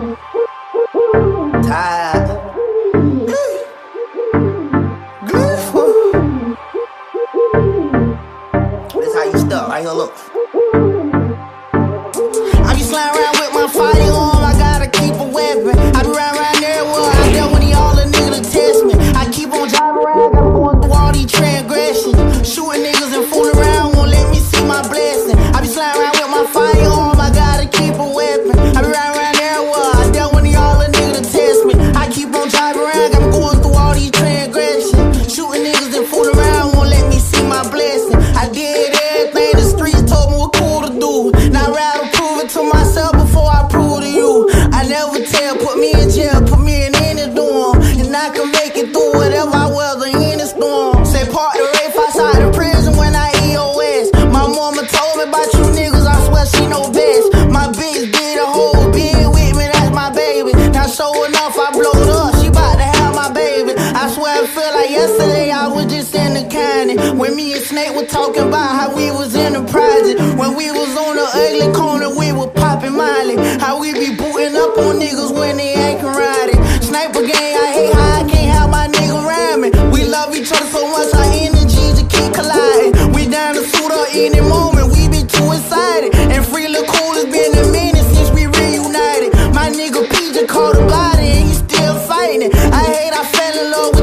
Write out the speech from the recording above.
This how you stuck right here. Look. I around with my fighting arm. To before I prove to you. I never tell, put me in jail, put me in any dorm. And I can make it through whatever I weather in the storm. Say part the rape outside the prison when I EOS. My mama told me about you niggas, I swear she know best. My bitch did a whole bid with me, that's my baby. Now show enough, I blowed up, she bout to have my baby. I swear I feel like yesterday I was just in the county. When me and Snake were talking about how we was in the project. When we was on the ugly corner, we were fell in